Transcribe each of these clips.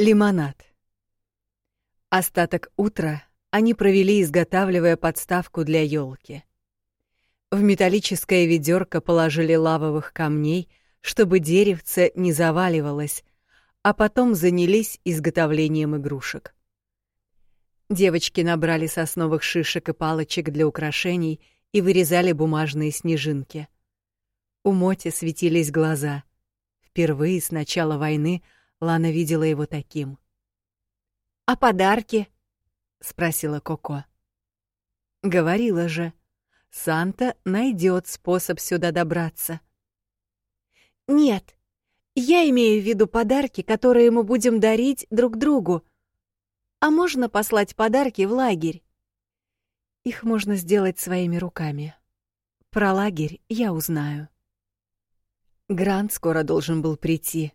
Лимонад. Остаток утра они провели, изготавливая подставку для елки. В металлическое ведерко положили лавовых камней, чтобы деревце не заваливалось, а потом занялись изготовлением игрушек. Девочки набрали сосновых шишек и палочек для украшений и вырезали бумажные снежинки. У Моти светились глаза. Впервые с начала войны Лана видела его таким. «А подарки?» — спросила Коко. «Говорила же, Санта найдет способ сюда добраться». «Нет, я имею в виду подарки, которые мы будем дарить друг другу. А можно послать подарки в лагерь?» «Их можно сделать своими руками. Про лагерь я узнаю». Грант скоро должен был прийти.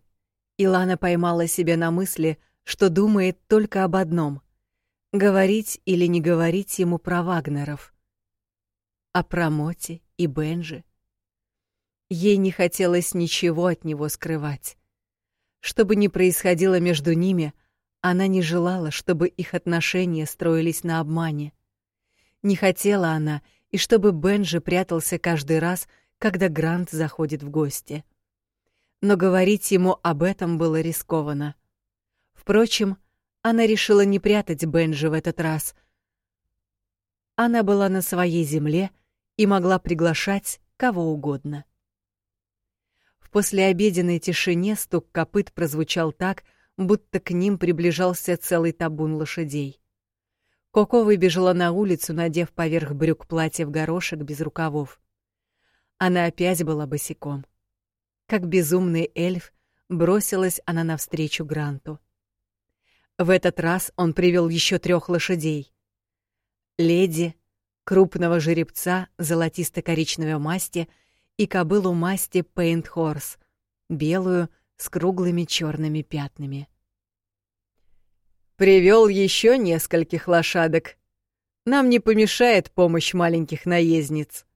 Илана поймала себя на мысли, что думает только об одном — говорить или не говорить ему про Вагнеров. О Промоте и Бенжи. Ей не хотелось ничего от него скрывать. Что бы ни происходило между ними, она не желала, чтобы их отношения строились на обмане. Не хотела она, и чтобы Бенжи прятался каждый раз, когда Грант заходит в гости. Но говорить ему об этом было рискованно. Впрочем, она решила не прятать Бенжи в этот раз. Она была на своей земле и могла приглашать кого угодно. В послеобеденной тишине стук копыт прозвучал так, будто к ним приближался целый табун лошадей. Коко выбежала на улицу, надев поверх брюк платье в горошек без рукавов. Она опять была босиком. Как безумный эльф, бросилась она навстречу Гранту. В этот раз он привел еще трех лошадей. Леди, крупного жеребца золотисто-коричневой масти и кобылу масти Paint Horse, белую с круглыми черными пятнами. Привел еще нескольких лошадок. Нам не помешает помощь маленьких наездниц.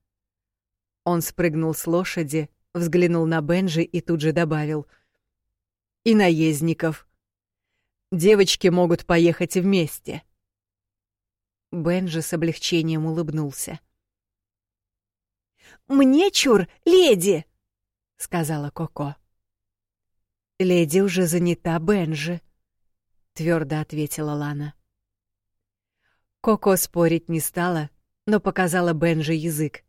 Он спрыгнул с лошади, взглянул на Бенжи и тут же добавил: "И наездников. Девочки могут поехать вместе". Бенжи с облегчением улыбнулся. «Мне чур, леди!» — сказала Коко. «Леди уже занята, Бенжи», — твердо ответила Лана. Коко спорить не стала, но показала Бенжи язык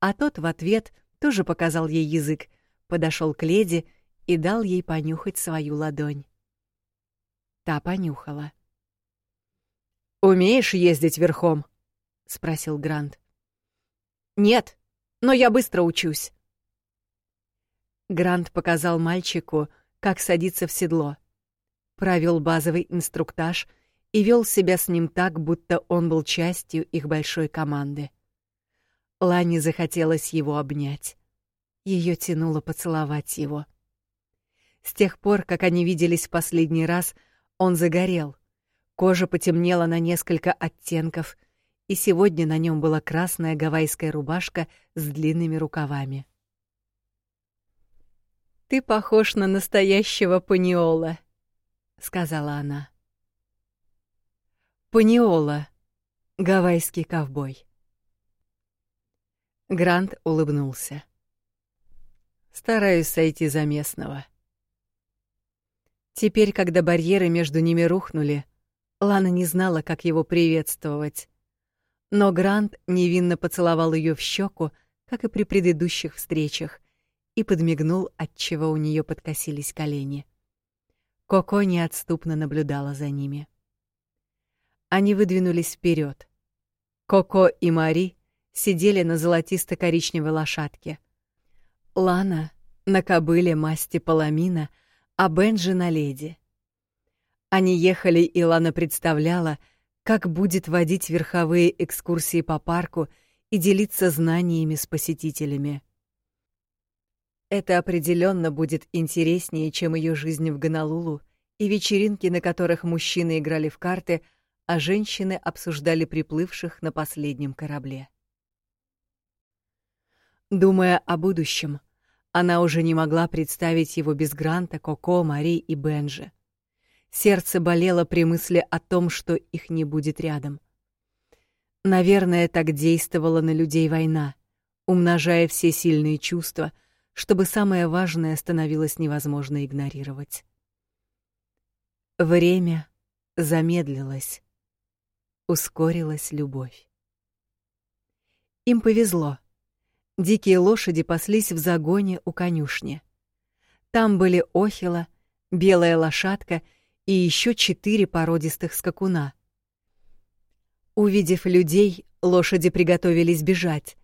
а тот в ответ тоже показал ей язык, подошел к леди и дал ей понюхать свою ладонь. Та понюхала. «Умеешь ездить верхом?» — спросил Грант. «Нет, но я быстро учусь». Грант показал мальчику, как садиться в седло. Провел базовый инструктаж и вел себя с ним так, будто он был частью их большой команды. Лане захотелось его обнять. Ее тянуло поцеловать его. С тех пор, как они виделись в последний раз, он загорел. Кожа потемнела на несколько оттенков, и сегодня на нем была красная гавайская рубашка с длинными рукавами. «Ты похож на настоящего паниола», — сказала она. Паниола — гавайский ковбой. Грант улыбнулся. Стараюсь сойти за местного. Теперь, когда барьеры между ними рухнули, Лана не знала, как его приветствовать. Но Грант невинно поцеловал ее в щеку, как и при предыдущих встречах, и подмигнул, отчего у нее подкосились колени. Коко неотступно наблюдала за ними. Они выдвинулись вперед. Коко и Мари сидели на золотисто-коричневой лошадке. Лана на кобыле масти Паламина, а Бенджи на леди. Они ехали, и Лана представляла, как будет водить верховые экскурсии по парку и делиться знаниями с посетителями. Это определенно будет интереснее, чем ее жизнь в Гонолулу и вечеринки, на которых мужчины играли в карты, а женщины обсуждали приплывших на последнем корабле. Думая о будущем, она уже не могла представить его без Гранта, Коко, Мари и Бенжи. Сердце болело при мысли о том, что их не будет рядом. Наверное, так действовала на людей война, умножая все сильные чувства, чтобы самое важное становилось невозможно игнорировать. Время замедлилось. Ускорилась любовь. Им повезло. Дикие лошади паслись в загоне у конюшни. Там были охила, белая лошадка и еще четыре породистых скакуна. Увидев людей, лошади приготовились бежать,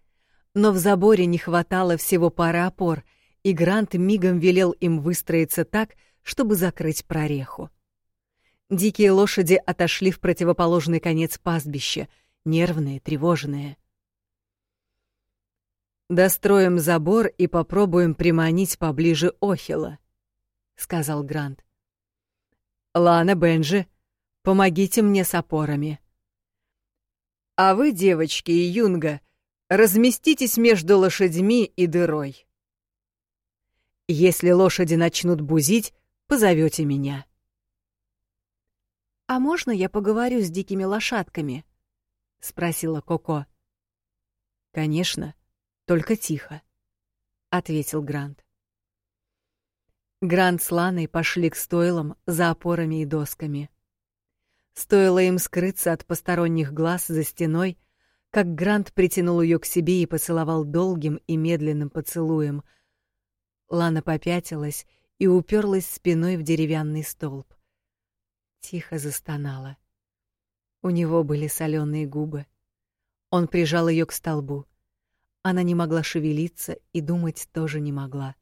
но в заборе не хватало всего пары опор, и Грант мигом велел им выстроиться так, чтобы закрыть прореху. Дикие лошади отошли в противоположный конец пастбища, нервные, тревожные. «Достроим забор и попробуем приманить поближе Охила», — сказал Грант. «Лана, Бенджи, помогите мне с опорами. А вы, девочки и Юнга, разместитесь между лошадьми и дырой. Если лошади начнут бузить, позовете меня». «А можно я поговорю с дикими лошадками?» — спросила Коко. «Конечно, только тихо», — ответил Грант. Грант с Ланой пошли к стойлам за опорами и досками. Стоило им скрыться от посторонних глаз за стеной, как Грант притянул ее к себе и поцеловал долгим и медленным поцелуем. Лана попятилась и уперлась спиной в деревянный столб тихо застонала. У него были соленые губы. Он прижал ее к столбу. Она не могла шевелиться и думать тоже не могла.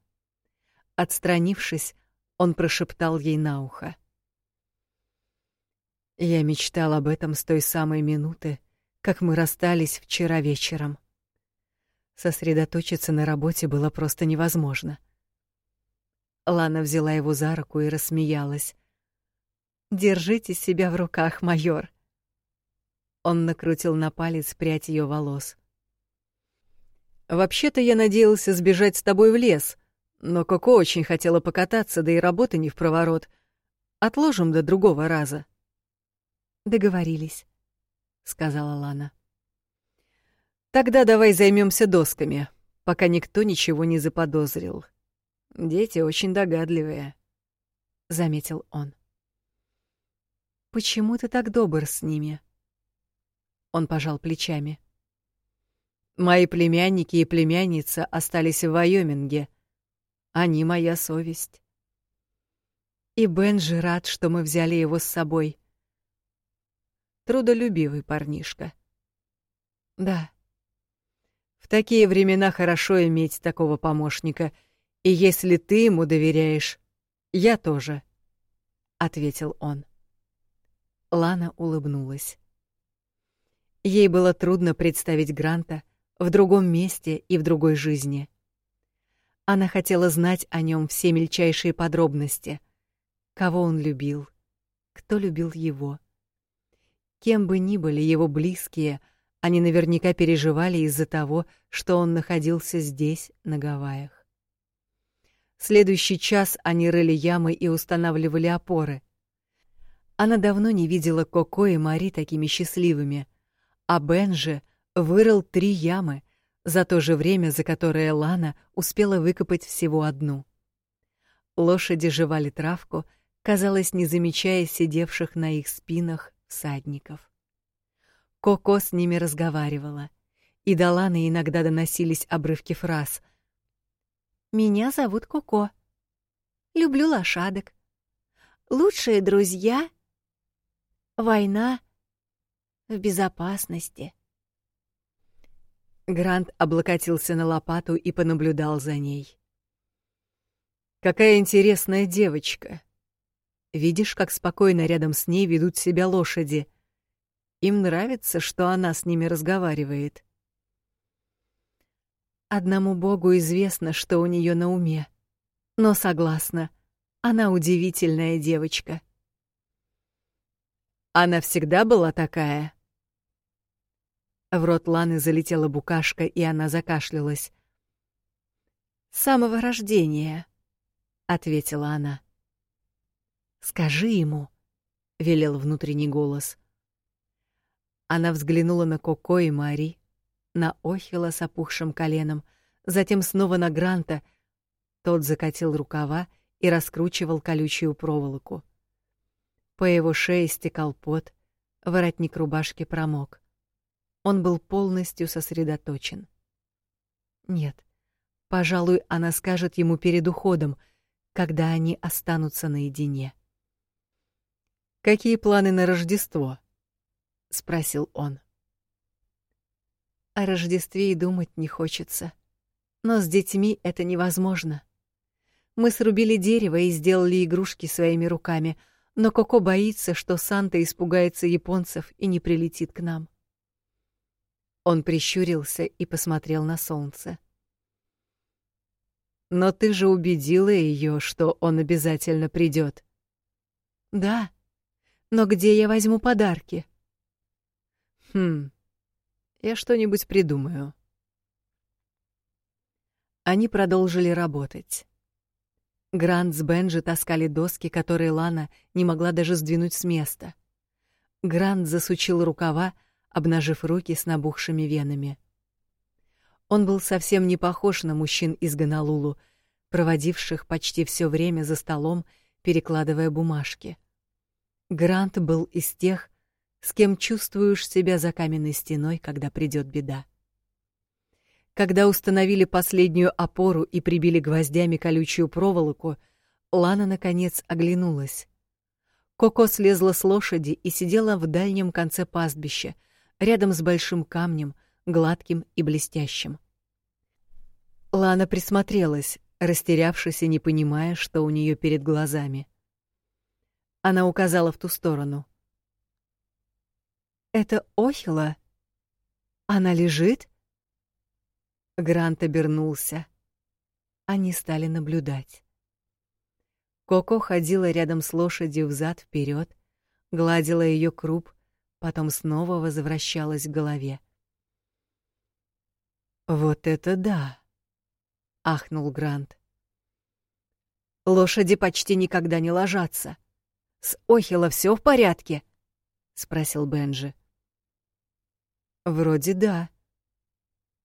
Отстранившись, он прошептал ей на ухо: "Я мечтал об этом с той самой минуты, как мы расстались вчера вечером. Сосредоточиться на работе было просто невозможно". Лана взяла его за руку и рассмеялась. Держите себя в руках, майор. Он накрутил на палец прядь ее волос. Вообще-то я надеялся сбежать с тобой в лес, но Коко очень хотела покататься, да и работы не в проворот. Отложим до другого раза. Договорились, сказала Лана. Тогда давай займемся досками, пока никто ничего не заподозрил. Дети очень догадливые, заметил он. Почему ты так добр с ними? Он пожал плечами. Мои племянники и племянница остались в Вайоминге. Они моя совесть. И Бенджи рад, что мы взяли его с собой. Трудолюбивый парнишка. Да. В такие времена хорошо иметь такого помощника, и если ты ему доверяешь, я тоже, ответил он. Лана улыбнулась. Ей было трудно представить Гранта в другом месте и в другой жизни. Она хотела знать о нем все мельчайшие подробности. Кого он любил, кто любил его. Кем бы ни были его близкие, они наверняка переживали из-за того, что он находился здесь, на Гавайях. Следующий час они рыли ямы и устанавливали опоры — она давно не видела Коко и Мари такими счастливыми, а Бен же вырыл три ямы за то же время, за которое Лана успела выкопать всего одну. Лошади жевали травку, казалось, не замечая сидевших на их спинах всадников. Коко с ними разговаривала, и до Ланы иногда доносились обрывки фраз. «Меня зовут Коко. Люблю лошадок. Лучшие друзья Война в безопасности. Грант облокотился на лопату и понаблюдал за ней. Какая интересная девочка. Видишь, как спокойно рядом с ней ведут себя лошади. Им нравится, что она с ними разговаривает. Одному Богу известно, что у нее на уме. Но согласна, она удивительная девочка. Она всегда была такая. В рот Ланы залетела букашка, и она закашлялась. С самого рождения, ответила она. Скажи ему, велел внутренний голос. Она взглянула на Коко и Мари, на Охила с опухшим коленом, затем снова на Гранта. Тот закатил рукава и раскручивал колючую проволоку. По его шее стекал пот, воротник рубашки промок. Он был полностью сосредоточен. Нет, пожалуй, она скажет ему перед уходом, когда они останутся наедине. «Какие планы на Рождество?» — спросил он. О Рождестве и думать не хочется. Но с детьми это невозможно. Мы срубили дерево и сделали игрушки своими руками, но Коко боится, что Санта испугается японцев и не прилетит к нам. Он прищурился и посмотрел на солнце. Но ты же убедила ее, что он обязательно придет. Да. Но где я возьму подарки? Хм. Я что-нибудь придумаю. Они продолжили работать. Грант с Бенджи таскали доски, которые Лана не могла даже сдвинуть с места. Грант засучил рукава, обнажив руки с набухшими венами. Он был совсем не похож на мужчин из Ганалулу, проводивших почти все время за столом, перекладывая бумажки. Грант был из тех, с кем чувствуешь себя за каменной стеной, когда придет беда. Когда установили последнюю опору и прибили гвоздями колючую проволоку, Лана наконец оглянулась. Коко слезла с лошади и сидела в дальнем конце пастбища, рядом с большим камнем, гладким и блестящим. Лана присмотрелась, растерявшись и не понимая, что у нее перед глазами. Она указала в ту сторону. Это Охила? Она лежит? Грант обернулся. Они стали наблюдать. Коко ходила рядом с лошадью взад вперед, гладила ее круп, потом снова возвращалась к голове. Вот это да, ахнул Грант. Лошади почти никогда не ложатся. С Охила все в порядке? спросил Бенджи. Вроде да.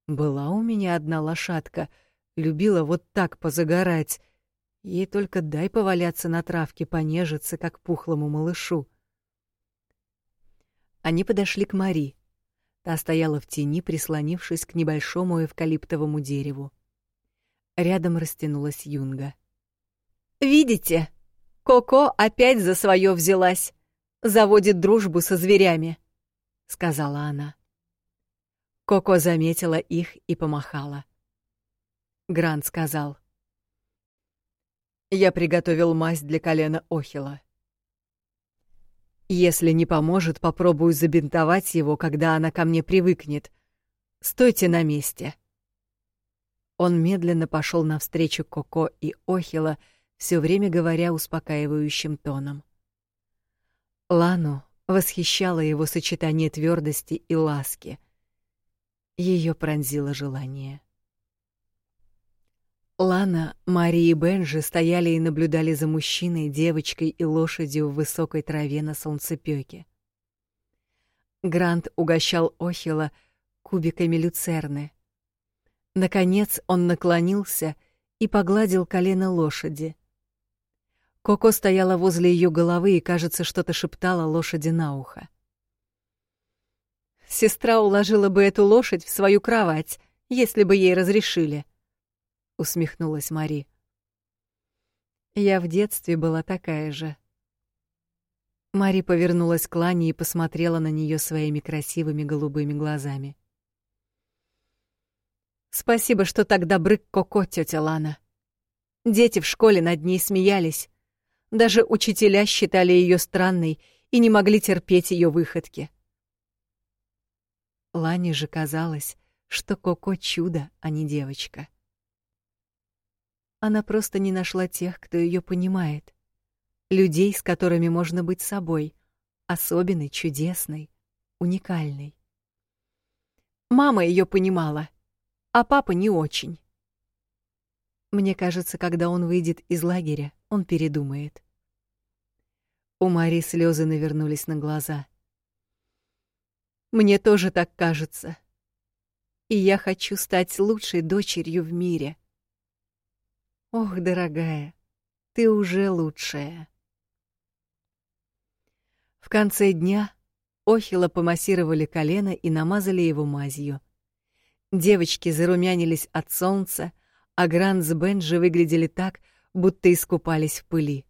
Была у меня одна лошадка, любила вот так позагорать. Ей только дай поваляться на травке, понежиться, как пухлому малышу. Они подошли к Мари. Та стояла в тени, прислонившись к небольшому эвкалиптовому дереву. Рядом растянулась юнга. «Видите? Коко опять за свое взялась. Заводит дружбу со зверями», — сказала она. Коко заметила их и помахала. Грант сказал. «Я приготовил мазь для колена Охила. Если не поможет, попробую забинтовать его, когда она ко мне привыкнет. Стойте на месте». Он медленно пошел навстречу Коко и Охила, все время говоря успокаивающим тоном. Лану восхищало его сочетание твердости и ласки, ее пронзило желание. Лана, Мари и Бенжи стояли и наблюдали за мужчиной, девочкой и лошадью в высокой траве на солнцепёке. Грант угощал Охила кубиками люцерны. Наконец он наклонился и погладил колено лошади. Коко стояла возле ее головы и, кажется, что-то шептала лошади на ухо. Сестра уложила бы эту лошадь в свою кровать, если бы ей разрешили, усмехнулась Мари. Я в детстве была такая же. Мари повернулась к Лане и посмотрела на нее своими красивыми голубыми глазами. Спасибо, что так добры к Коко, тетя Лана. Дети в школе над ней смеялись. Даже учителя считали ее странной и не могли терпеть ее выходки. Лане же казалось, что Коко чудо, а не девочка. Она просто не нашла тех, кто ее понимает. Людей, с которыми можно быть собой, особенной, чудесной, уникальной. Мама ее понимала, а папа не очень. Мне кажется, когда он выйдет из лагеря, он передумает. У Мари слезы навернулись на глаза. Мне тоже так кажется. И я хочу стать лучшей дочерью в мире. Ох, дорогая, ты уже лучшая. В конце дня Охила помассировали колено и намазали его мазью. Девочки зарумянились от солнца, а Грант с Бенджи выглядели так, будто искупались в пыли.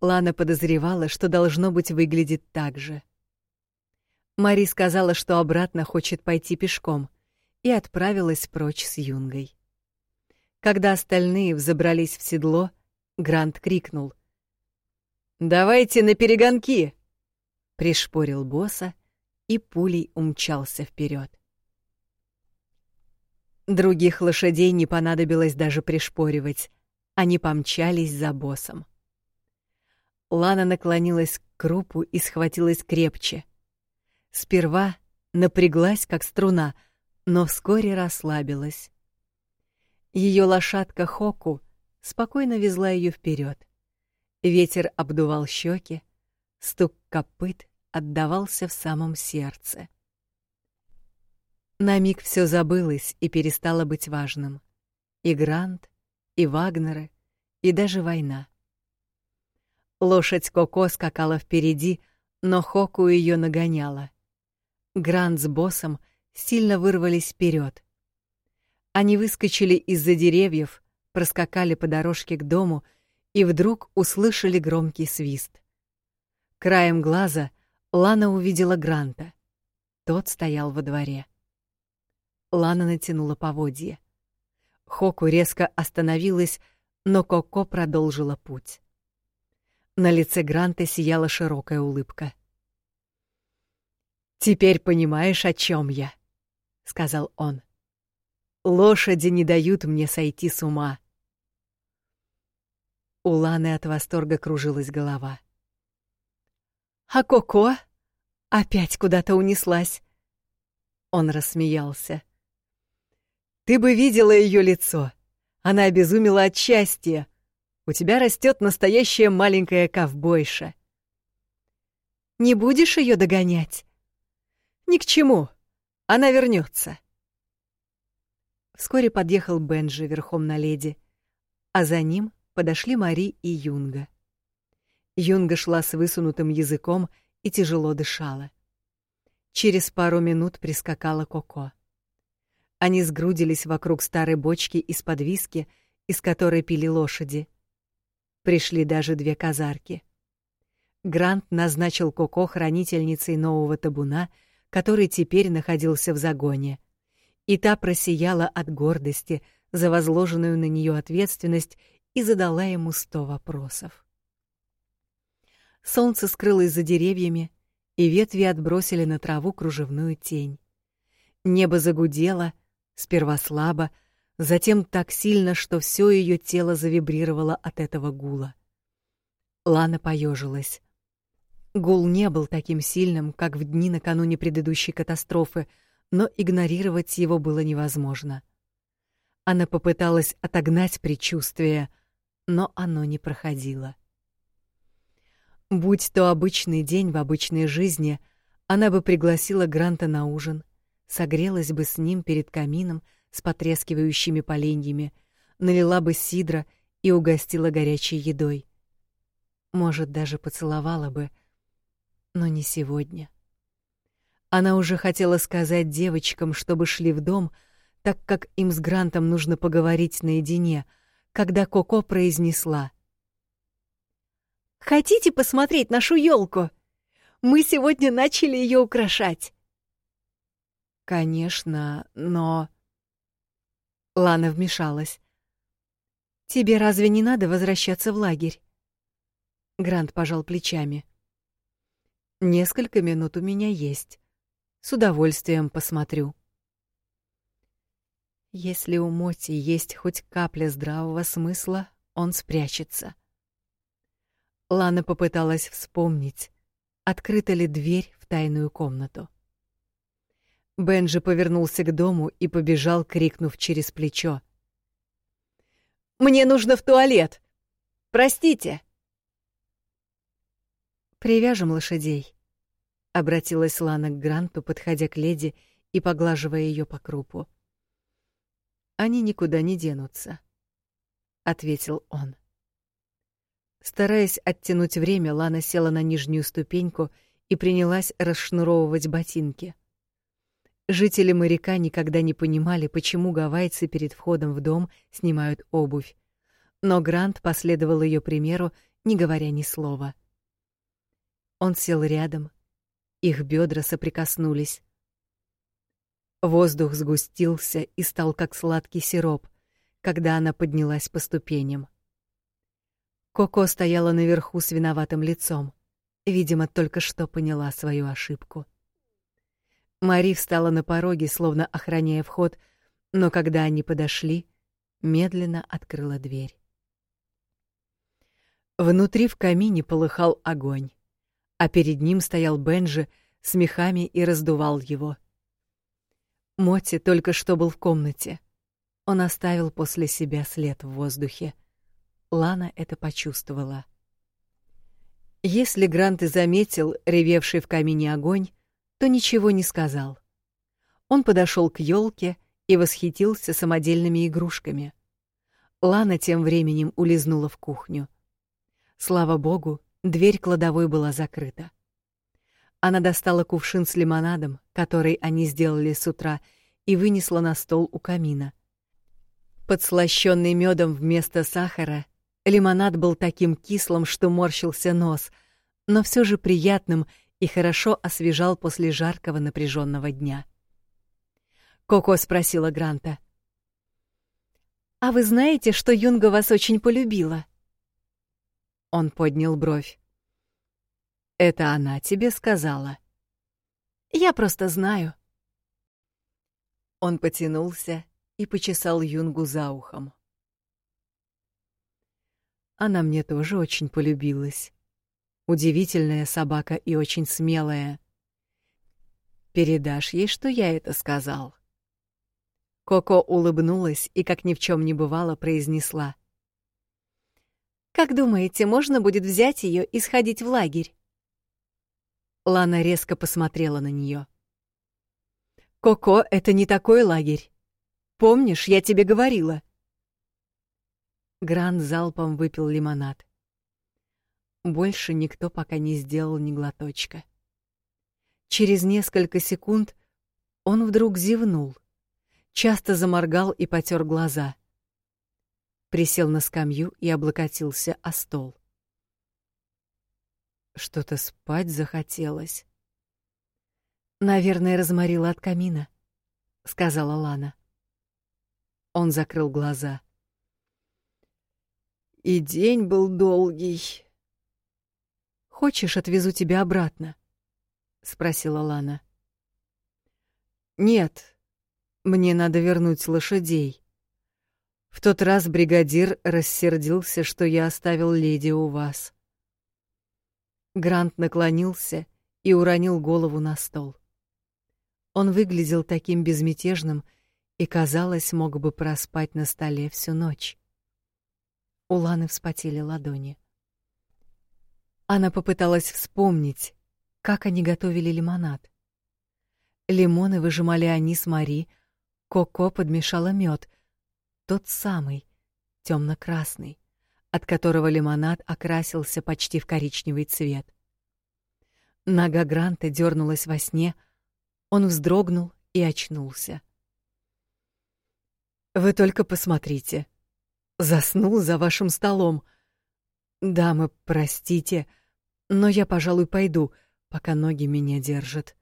Лана подозревала, что должно быть выглядит так же. Мари сказала, что обратно хочет пойти пешком, и отправилась прочь с Юнгой. Когда остальные взобрались в седло, Грант крикнул: "Давайте на перегонки!" Пришпорил босса и пулей умчался вперед. Других лошадей не понадобилось даже пришпоривать, они помчались за боссом. Лана наклонилась к крупу и схватилась крепче. Сперва напряглась, как струна, но вскоре расслабилась. Ее лошадка Хоку спокойно везла ее вперед. Ветер обдувал щеки, стук копыт отдавался в самом сердце. На миг все забылось и перестало быть важным. И Грант, и Вагнеры, и даже война. Лошадь Коко скакала впереди, но Хоку ее нагоняла. Грант с боссом сильно вырвались вперед. Они выскочили из-за деревьев, проскакали по дорожке к дому и вдруг услышали громкий свист. Краем глаза Лана увидела Гранта. Тот стоял во дворе. Лана натянула поводья. Хоку резко остановилась, но Коко продолжила путь. На лице Гранта сияла широкая улыбка. «Теперь понимаешь, о чем я», — сказал он. «Лошади не дают мне сойти с ума». У Ланы от восторга кружилась голова. «А Коко опять куда-то унеслась». Он рассмеялся. «Ты бы видела ее лицо. Она обезумела от счастья. У тебя растет настоящая маленькая ковбойша. Не будешь ее догонять? Ни к чему. Она вернется. Вскоре подъехал Бенджи верхом на леди, а за ним подошли Мари и Юнга. Юнга шла с высунутым языком и тяжело дышала. Через пару минут прискакала Коко. Они сгрудились вокруг старой бочки из-под виски, из которой пили лошади. Пришли даже две казарки. Грант назначил Коко хранительницей нового табуна, который теперь находился в загоне. И та просияла от гордости за возложенную на нее ответственность и задала ему сто вопросов. Солнце скрылось за деревьями, и ветви отбросили на траву кружевную тень. Небо загудело, сперва слабо, затем так сильно, что все ее тело завибрировало от этого гула. Лана поежилась. Гул не был таким сильным, как в дни накануне предыдущей катастрофы, но игнорировать его было невозможно. Она попыталась отогнать предчувствие, но оно не проходило. Будь то обычный день в обычной жизни, она бы пригласила Гранта на ужин, согрелась бы с ним перед камином, с потрескивающими поленьями, налила бы сидра и угостила горячей едой. Может, даже поцеловала бы, но не сегодня. Она уже хотела сказать девочкам, чтобы шли в дом, так как им с Грантом нужно поговорить наедине, когда Коко произнесла: "Хотите посмотреть нашу елку? Мы сегодня начали ее украшать". Конечно, но Лана вмешалась. Тебе разве не надо возвращаться в лагерь? Грант пожал плечами. Несколько минут у меня есть. С удовольствием посмотрю. Если у Моти есть хоть капля здравого смысла, он спрячется. Лана попыталась вспомнить, открыта ли дверь в тайную комнату. Бенджи повернулся к дому и побежал, крикнув через плечо. «Мне нужно в туалет! Простите!» Привяжем лошадей, обратилась Лана к Гранту, подходя к леди и поглаживая ее по крупу. Они никуда не денутся, ответил он. Стараясь оттянуть время, Лана села на нижнюю ступеньку и принялась расшнуровывать ботинки. Жители моряка никогда не понимали, почему гавайцы перед входом в дом снимают обувь. Но Грант последовал ее примеру, не говоря ни слова. Он сел рядом, их бедра соприкоснулись. Воздух сгустился и стал как сладкий сироп, когда она поднялась по ступеням. Коко стояла наверху с виноватым лицом. Видимо, только что поняла свою ошибку. Мари встала на пороге, словно охраняя вход, но когда они подошли, медленно открыла дверь. Внутри в камине полыхал огонь, а перед ним стоял Бенджи с мехами и раздувал его. Моти только что был в комнате. Он оставил после себя след в воздухе. Лана это почувствовала. Если Грант и заметил ревевший в камине огонь, то ничего не сказал. Он подошел к елке и восхитился самодельными игрушками. Лана тем временем улизнула в кухню. Слава богу, дверь кладовой была закрыта. Она достала кувшин с лимонадом, который они сделали с утра, и вынесла на стол у камина. Подслащённый медом вместо сахара Лимонад был таким кислым, что морщился нос, но все же приятным и хорошо освежал после жаркого напряженного дня. Коко спросила Гранта: "А вы знаете, что Юнга вас очень полюбила?" Он поднял бровь. "Это она тебе сказала?" "Я просто знаю." Он потянулся и почесал Юнгу за ухом. Она мне тоже очень полюбилась. Удивительная собака и очень смелая. Передашь ей, что я это сказал. Коко улыбнулась и, как ни в чем не бывало, произнесла: Как думаете, можно будет взять ее и сходить в лагерь? Лана резко посмотрела на нее. Коко, это не такой лагерь. Помнишь, я тебе говорила? Грант залпом выпил лимонад. Больше никто пока не сделал ни глоточка. Через несколько секунд он вдруг зевнул, часто заморгал и потер глаза. Присел на скамью и облокотился о стол. Что-то спать захотелось. Наверное, разморила от камина, сказала Лана. Он закрыл глаза. И день был долгий. Хочешь, отвезу тебя обратно? спросила Лана. Нет. Мне надо вернуть лошадей. В тот раз бригадир рассердился, что я оставил леди у вас. Грант наклонился и уронил голову на стол. Он выглядел таким безмятежным и, казалось, мог бы проспать на столе всю ночь. У Ланы вспотели ладони. Она попыталась вспомнить, как они готовили лимонад. Лимоны выжимали они с Мари, Коко подмешала мед, тот самый, темно-красный, от которого лимонад окрасился почти в коричневый цвет. Нога Гранта дернулась во сне, он вздрогнул и очнулся. Вы только посмотрите, Заснул за вашим столом. Дамы, простите, но я, пожалуй, пойду, пока ноги меня держат,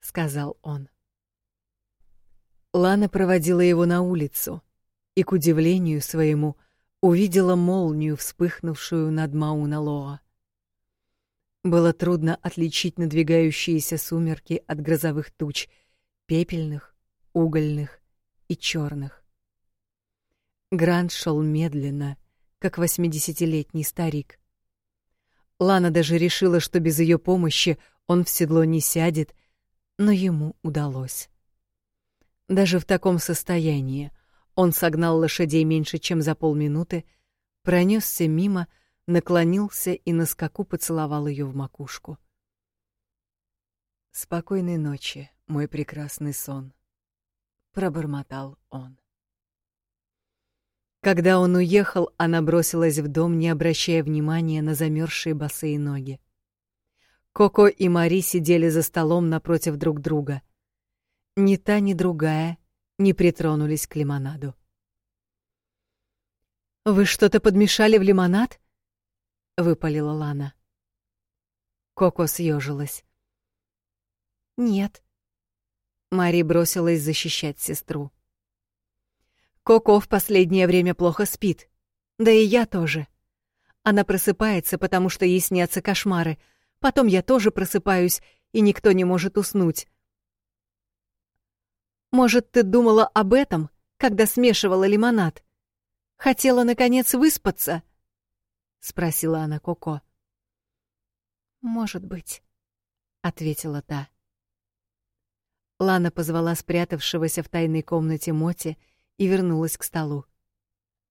сказал он. Лана проводила его на улицу и к удивлению своему увидела молнию, вспыхнувшую над Мауна-Лоа. Было трудно отличить надвигающиеся сумерки от грозовых туч, пепельных, угольных и черных. Грант шел медленно, как восьмидесятилетний старик. Лана даже решила, что без ее помощи он в седло не сядет, но ему удалось. Даже в таком состоянии он согнал лошадей меньше, чем за полминуты, пронесся мимо, наклонился и на скаку поцеловал ее в макушку. Спокойной ночи, мой прекрасный сон, пробормотал он. Когда он уехал, она бросилась в дом, не обращая внимания на замерзшие босые ноги. Коко и Мари сидели за столом напротив друг друга. Ни та, ни другая не притронулись к лимонаду. Вы что-то подмешали в лимонад? выпалила Лана. Коко съежилась. Нет. Мари бросилась защищать сестру. Коко в последнее время плохо спит. Да и я тоже. Она просыпается, потому что ей снятся кошмары. Потом я тоже просыпаюсь, и никто не может уснуть. Может, ты думала об этом, когда смешивала лимонад? Хотела наконец выспаться? спросила она Коко. Может быть, ответила та. Лана позвала спрятавшегося в тайной комнате Моти и вернулась к столу.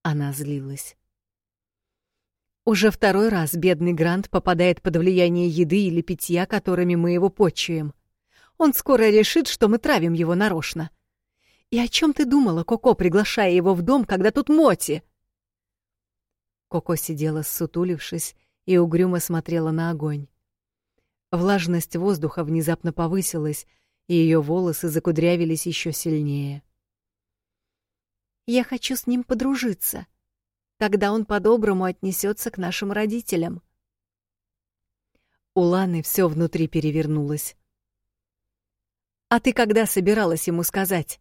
Она злилась. Уже второй раз бедный Грант попадает под влияние еды или питья, которыми мы его почуем. Он скоро решит, что мы травим его нарочно. И о чем ты думала, Коко, приглашая его в дом, когда тут Моти? Коко сидела, ссутулившись, и угрюмо смотрела на огонь. Влажность воздуха внезапно повысилась, и ее волосы закудрявились еще сильнее. Я хочу с ним подружиться. Тогда он по-доброму отнесется к нашим родителям. У Ланы все внутри перевернулось. А ты когда собиралась ему сказать?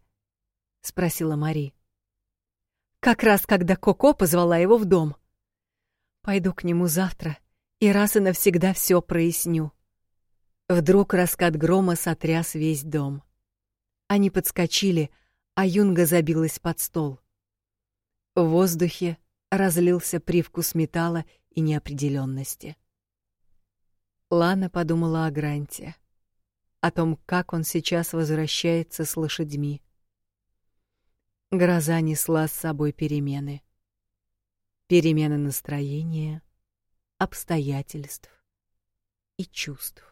спросила Мари. Как раз когда Коко позвала его в дом. Пойду к нему завтра и раз и навсегда все проясню. Вдруг раскат грома сотряс весь дом. Они подскочили, а Юнга забилась под стол. В воздухе разлился привкус металла и неопределенности. Лана подумала о Гранте, о том, как он сейчас возвращается с лошадьми. Гроза несла с собой перемены. Перемены настроения, обстоятельств и чувств.